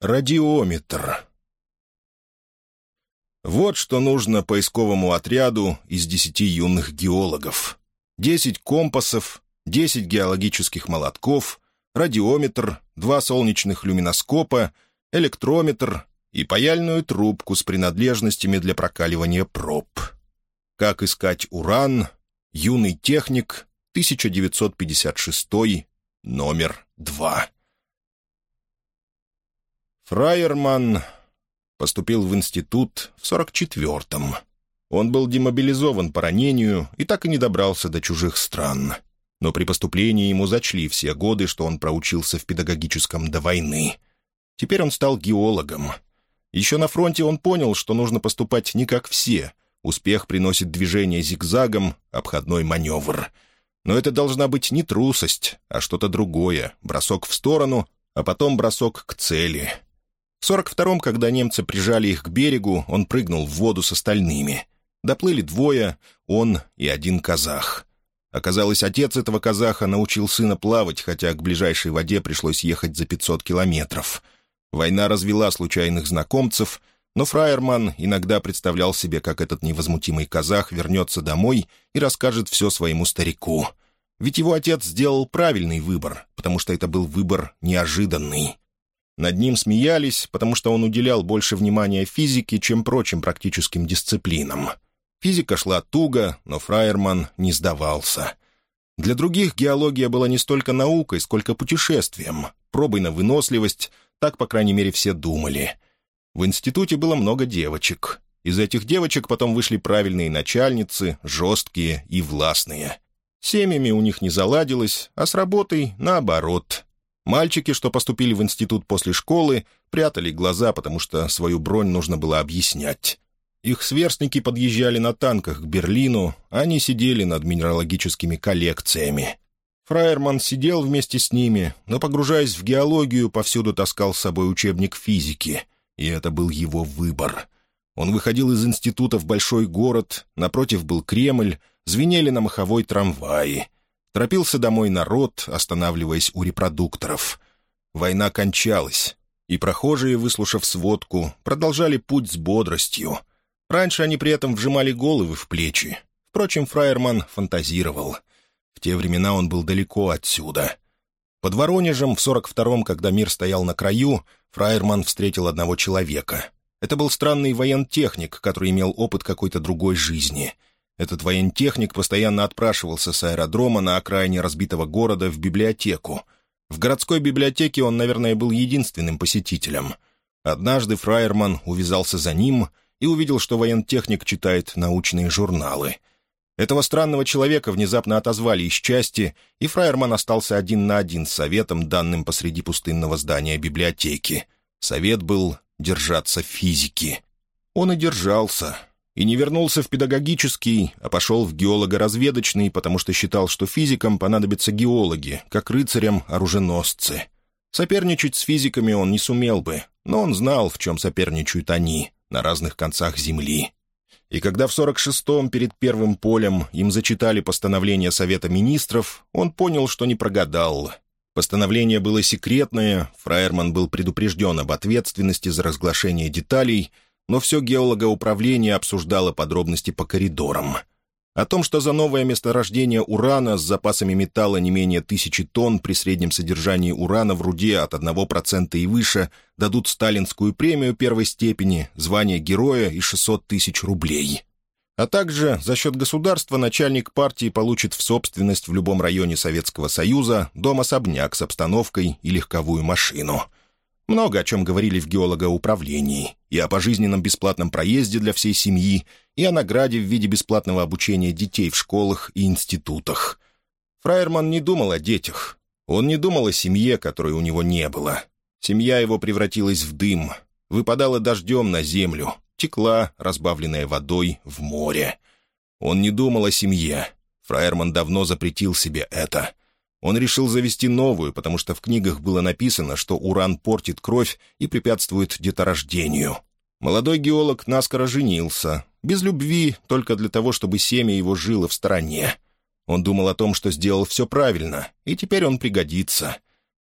Радиометр. Вот что нужно поисковому отряду из десяти юных геологов. Десять компасов, десять геологических молотков, радиометр, два солнечных люминоскопа, электрометр и паяльную трубку с принадлежностями для прокаливания проб. Как искать уран? Юный техник, 1956, номер два. Фраерман поступил в институт в 44-м. Он был демобилизован по ранению и так и не добрался до чужих стран. Но при поступлении ему зачли все годы, что он проучился в педагогическом до войны. Теперь он стал геологом. Еще на фронте он понял, что нужно поступать не как все. Успех приносит движение зигзагом, обходной маневр. Но это должна быть не трусость, а что-то другое, бросок в сторону, а потом бросок к цели — в 42-м, когда немцы прижали их к берегу, он прыгнул в воду с остальными. Доплыли двое, он и один казах. Оказалось, отец этого казаха научил сына плавать, хотя к ближайшей воде пришлось ехать за 500 километров. Война развела случайных знакомцев, но Фраерман иногда представлял себе, как этот невозмутимый казах вернется домой и расскажет все своему старику. Ведь его отец сделал правильный выбор, потому что это был выбор неожиданный. Над ним смеялись, потому что он уделял больше внимания физике, чем прочим практическим дисциплинам. Физика шла туго, но Фраерман не сдавался. Для других геология была не столько наукой, сколько путешествием, пробой на выносливость, так, по крайней мере, все думали. В институте было много девочек. Из этих девочек потом вышли правильные начальницы, жесткие и властные. Семьями у них не заладилось, а с работой — наоборот — Мальчики, что поступили в институт после школы, прятали глаза, потому что свою бронь нужно было объяснять. Их сверстники подъезжали на танках к Берлину, они сидели над минералогическими коллекциями. Фраерман сидел вместе с ними, но, погружаясь в геологию, повсюду таскал с собой учебник физики, и это был его выбор. Он выходил из института в большой город, напротив был Кремль, звенели на маховой трамваи — Торопился домой народ, останавливаясь у репродукторов. Война кончалась, и прохожие, выслушав сводку, продолжали путь с бодростью. Раньше они при этом вжимали головы в плечи. Впрочем, Фраерман фантазировал. В те времена он был далеко отсюда. Под Воронежем в 42-м, когда мир стоял на краю, Фраерман встретил одного человека. Это был странный воентехник, который имел опыт какой-то другой жизни — этот воентехник постоянно отпрашивался с аэродрома на окраине разбитого города в библиотеку. В городской библиотеке он, наверное, был единственным посетителем. Однажды Фраерман увязался за ним и увидел, что воентехник читает научные журналы. Этого странного человека внезапно отозвали из части, и Фраерман остался один на один с советом, данным посреди пустынного здания библиотеки. Совет был «держаться физики». Он и держался — и не вернулся в педагогический, а пошел в геолого-разведочный, потому что считал, что физикам понадобятся геологи, как рыцарям оруженосцы. Соперничать с физиками он не сумел бы, но он знал, в чем соперничают они, на разных концах Земли. И когда в 46-м перед первым полем им зачитали постановление Совета Министров, он понял, что не прогадал. Постановление было секретное, Фраерман был предупрежден об ответственности за разглашение деталей — но все геологоуправление обсуждало подробности по коридорам. О том, что за новое месторождение урана с запасами металла не менее тысячи тонн при среднем содержании урана в руде от 1% и выше дадут сталинскую премию первой степени, звание героя и 600 тысяч рублей. А также за счет государства начальник партии получит в собственность в любом районе Советского Союза дом-особняк с обстановкой и легковую машину — много о чем говорили в геологоуправлении, и о пожизненном бесплатном проезде для всей семьи, и о награде в виде бесплатного обучения детей в школах и институтах. Фраерман не думал о детях. Он не думал о семье, которой у него не было. Семья его превратилась в дым, выпадала дождем на землю, текла, разбавленная водой, в море. Он не думал о семье. Фраерман давно запретил себе это. Он решил завести новую, потому что в книгах было написано, что уран портит кровь и препятствует деторождению. Молодой геолог наскоро женился, без любви, только для того, чтобы семя его жило в стороне. Он думал о том, что сделал все правильно, и теперь он пригодится.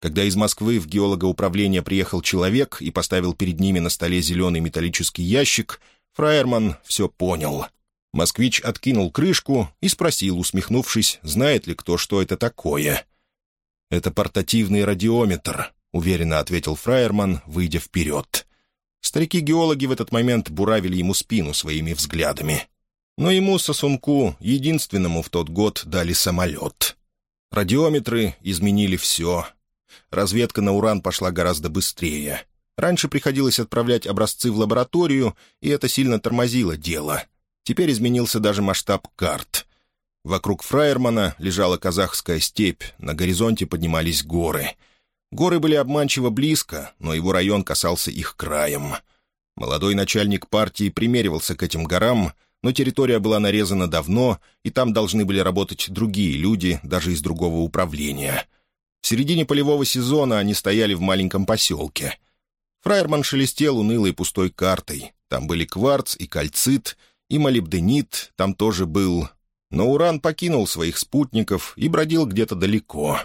Когда из Москвы в геологоуправление приехал человек и поставил перед ними на столе зеленый металлический ящик, Фраерман все понял. Москвич откинул крышку и спросил, усмехнувшись, знает ли кто, что это такое. «Это портативный радиометр», — уверенно ответил Фраерман, выйдя вперед. Старики-геологи в этот момент буравили ему спину своими взглядами. Но ему, сосунку, единственному в тот год дали самолет. Радиометры изменили все. Разведка на уран пошла гораздо быстрее. Раньше приходилось отправлять образцы в лабораторию, и это сильно тормозило дело. Теперь изменился даже масштаб карт. Вокруг Фраермана лежала казахская степь, на горизонте поднимались горы. Горы были обманчиво близко, но его район касался их краем. Молодой начальник партии примеривался к этим горам, но территория была нарезана давно, и там должны были работать другие люди, даже из другого управления. В середине полевого сезона они стояли в маленьком поселке. Фраерман шелестел унылой пустой картой. Там были кварц и кальцит, и молибденит там тоже был. Но Уран покинул своих спутников и бродил где-то далеко.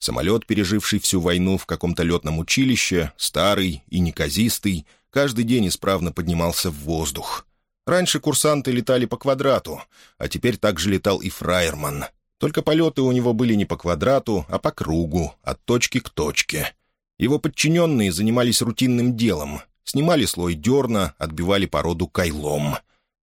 Самолет, переживший всю войну в каком-то летном училище, старый и неказистый, каждый день исправно поднимался в воздух. Раньше курсанты летали по квадрату, а теперь также летал и Фраерман. Только полеты у него были не по квадрату, а по кругу, от точки к точке. Его подчиненные занимались рутинным делом. Снимали слой дерна, отбивали породу кайлом.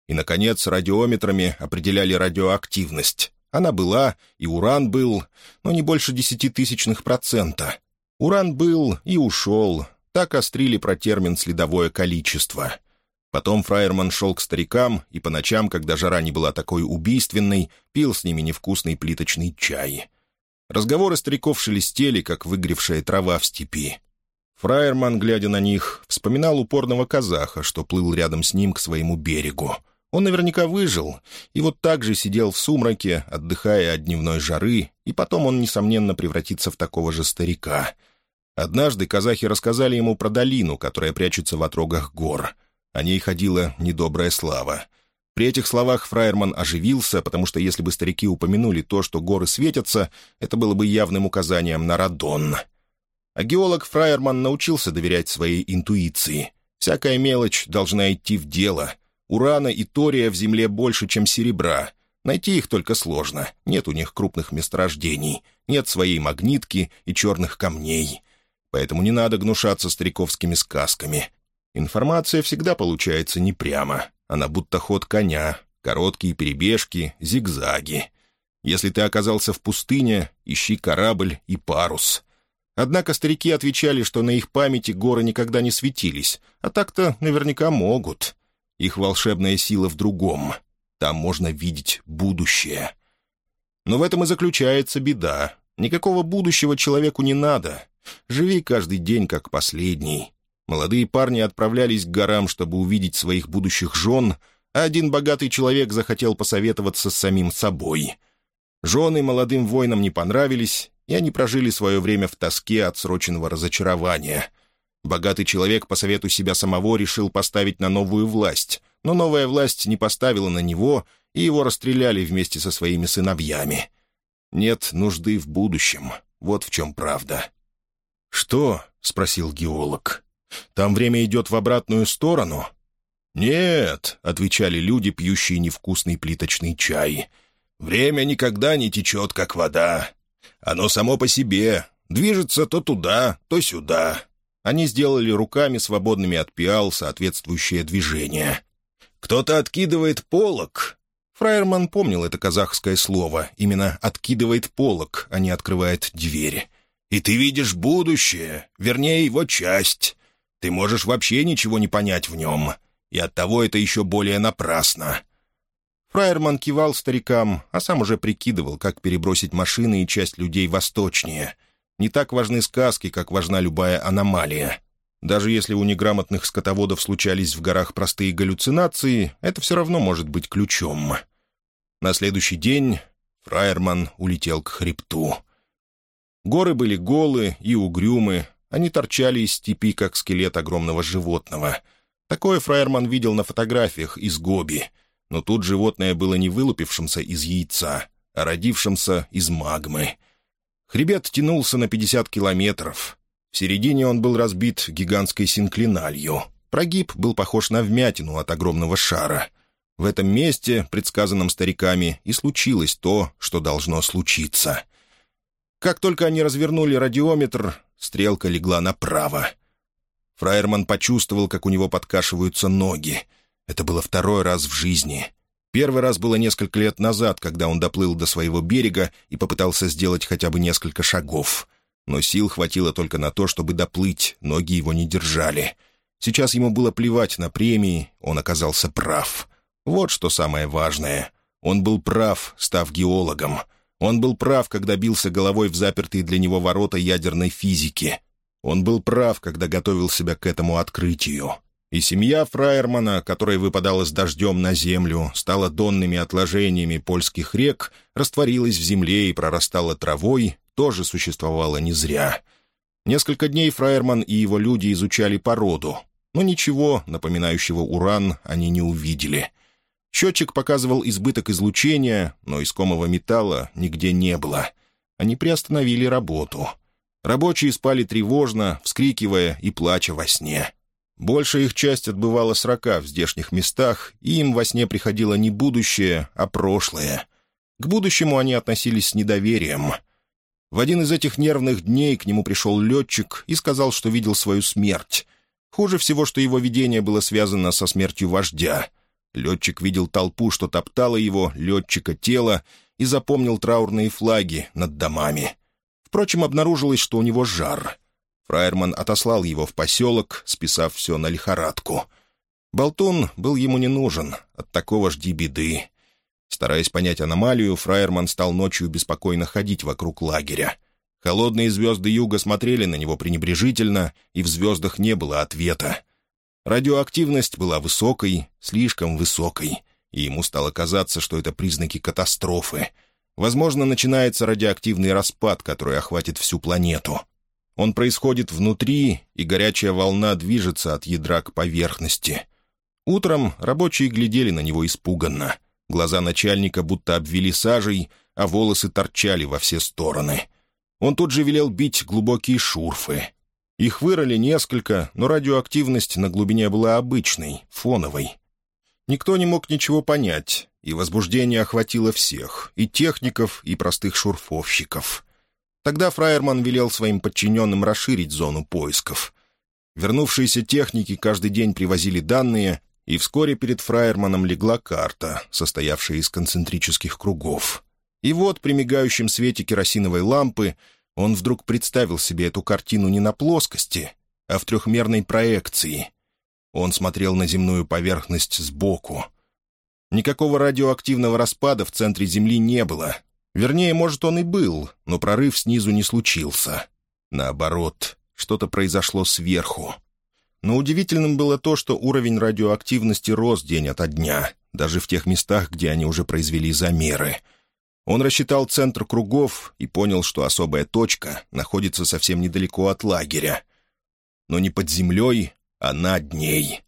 И, наконец, радиометрами определяли радиоактивность. Она была, и уран был, но не больше десятитысячных процента. Уран был и ушел. Так острили про термин «следовое количество». Потом Фраерман шел к старикам и по ночам, когда жара не была такой убийственной, пил с ними невкусный плиточный чай. Разговоры стариков шелестели, как выгревшая трава в степи. Фраерман, глядя на них, вспоминал упорного казаха, что плыл рядом с ним к своему берегу. Он наверняка выжил, и вот так же сидел в сумраке, отдыхая от дневной жары, и потом он, несомненно, превратится в такого же старика. Однажды казахи рассказали ему про долину, которая прячется в отрогах гор — о ней ходила недобрая слава. При этих словах Фраерман оживился, потому что если бы старики упомянули то, что горы светятся, это было бы явным указанием на радон. А геолог Фраерман научился доверять своей интуиции. Всякая мелочь должна идти в дело. Урана и тория в земле больше, чем серебра. Найти их только сложно. Нет у них крупных месторождений. Нет своей магнитки и черных камней. Поэтому не надо гнушаться стариковскими сказками. Информация всегда получается не прямо. Она будто ход коня, короткие перебежки, зигзаги. Если ты оказался в пустыне, ищи корабль и парус. Однако старики отвечали, что на их памяти горы никогда не светились, а так-то наверняка могут. Их волшебная сила в другом. Там можно видеть будущее. Но в этом и заключается беда. Никакого будущего человеку не надо. Живи каждый день как последний. Молодые парни отправлялись к горам, чтобы увидеть своих будущих жен, а один богатый человек захотел посоветоваться с самим собой. Жены молодым воинам не понравились, и они прожили свое время в тоске от сроченного разочарования. Богатый человек по совету себя самого решил поставить на новую власть, но новая власть не поставила на него, и его расстреляли вместе со своими сыновьями. Нет нужды в будущем, вот в чем правда. «Что?» — спросил геолог. Там время идет в обратную сторону?» «Нет», — отвечали люди, пьющие невкусный плиточный чай. «Время никогда не течет, как вода. Оно само по себе, движется то туда, то сюда». Они сделали руками, свободными от пиал, соответствующее движение. «Кто-то откидывает полок». Фраерман помнил это казахское слово. Именно «откидывает полок», а не «открывает двери». «И ты видишь будущее, вернее, его часть. Ты можешь вообще ничего не понять в нем, и оттого это еще более напрасно». Фраерман кивал старикам, а сам уже прикидывал, как перебросить машины и часть людей восточнее. Не так важны сказки, как важна любая аномалия. Даже если у неграмотных скотоводов случались в горах простые галлюцинации, это все равно может быть ключом. На следующий день Фраерман улетел к хребту. Горы были голы и угрюмы, они торчали из степи, как скелет огромного животного. Такое Фраерман видел на фотографиях из Гоби. Но тут животное было не вылупившимся из яйца, а родившимся из магмы. Хребет тянулся на 50 километров. В середине он был разбит гигантской синклиналью. Прогиб был похож на вмятину от огромного шара. В этом месте, предсказанном стариками, и случилось то, что должно случиться. Как только они развернули радиометр, стрелка легла направо. Фраерман почувствовал, как у него подкашиваются ноги. Это было второй раз в жизни. Первый раз было несколько лет назад, когда он доплыл до своего берега и попытался сделать хотя бы несколько шагов. Но сил хватило только на то, чтобы доплыть, ноги его не держали. Сейчас ему было плевать на премии, он оказался прав. Вот что самое важное. Он был прав, став геологом. Он был прав, когда бился головой в запертые для него ворота ядерной физики. Он был прав, когда готовил себя к этому открытию. И семья Фраермана, которая выпадала с дождем на землю, стала донными отложениями польских рек, растворилась в земле и прорастала травой, тоже существовала не зря. Несколько дней Фраерман и его люди изучали породу, но ничего, напоминающего уран, они не увидели. Счетчик показывал избыток излучения, но искомого металла нигде не было. Они приостановили работу. Рабочие спали тревожно, вскрикивая и плача во сне. Большая их часть отбывала срока в здешних местах, и им во сне приходило не будущее, а прошлое. К будущему они относились с недоверием. В один из этих нервных дней к нему пришел летчик и сказал, что видел свою смерть. Хуже всего, что его видение было связано со смертью вождя. Летчик видел толпу, что топтала его, летчика тело, и запомнил траурные флаги над домами. Впрочем, обнаружилось, что у него жар. Фраерман отослал его в поселок, списав все на лихорадку. Болтун был ему не нужен, от такого жди беды. Стараясь понять аномалию, Фраерман стал ночью беспокойно ходить вокруг лагеря. Холодные звезды юга смотрели на него пренебрежительно, и в звездах не было ответа. Радиоактивность была высокой, слишком высокой, и ему стало казаться, что это признаки катастрофы. Возможно, начинается радиоактивный распад, который охватит всю планету. Он происходит внутри, и горячая волна движется от ядра к поверхности. Утром рабочие глядели на него испуганно. Глаза начальника будто обвели сажей, а волосы торчали во все стороны. Он тут же велел бить глубокие шурфы. Их вырыли несколько, но радиоактивность на глубине была обычной, фоновой. Никто не мог ничего понять, и возбуждение охватило всех, и техников, и простых шурфовщиков. Тогда Фраерман велел своим подчиненным расширить зону поисков. Вернувшиеся техники каждый день привозили данные, и вскоре перед Фраерманом легла карта, состоявшая из концентрических кругов. И вот при мигающем свете керосиновой лампы он вдруг представил себе эту картину не на плоскости, а в трехмерной проекции. Он смотрел на земную поверхность сбоку. Никакого радиоактивного распада в центре Земли не было. Вернее, может, он и был, но прорыв снизу не случился. Наоборот, что-то произошло сверху. Но удивительным было то, что уровень радиоактивности рос день ото дня, даже в тех местах, где они уже произвели замеры — он рассчитал центр кругов и понял, что особая точка находится совсем недалеко от лагеря. Но не под землей, а над ней.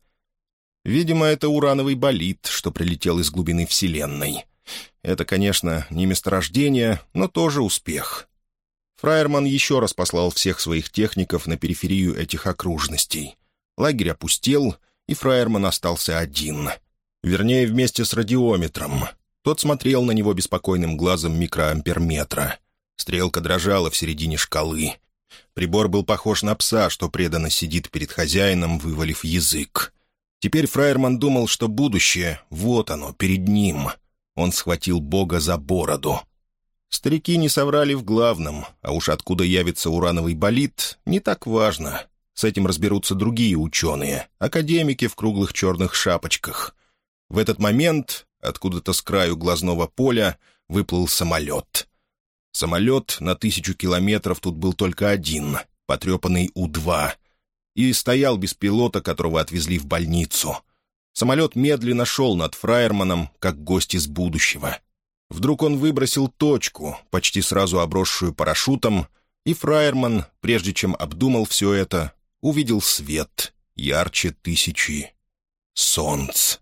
Видимо, это урановый болид, что прилетел из глубины Вселенной. Это, конечно, не месторождение, но тоже успех. Фраерман еще раз послал всех своих техников на периферию этих окружностей. Лагерь опустел, и Фраерман остался один. Вернее, вместе с радиометром — тот смотрел на него беспокойным глазом микроамперметра. Стрелка дрожала в середине шкалы. Прибор был похож на пса, что преданно сидит перед хозяином, вывалив язык. Теперь Фраерман думал, что будущее — вот оно, перед ним. Он схватил Бога за бороду. Старики не соврали в главном, а уж откуда явится урановый болид, не так важно. С этим разберутся другие ученые, академики в круглых черных шапочках. В этот момент Откуда-то с краю глазного поля выплыл самолет. Самолет на тысячу километров тут был только один, потрепанный У-2, и стоял без пилота, которого отвезли в больницу. Самолет медленно шел над Фраерманом, как гость из будущего. Вдруг он выбросил точку, почти сразу обросшую парашютом, и Фраерман, прежде чем обдумал все это, увидел свет ярче тысячи солнц.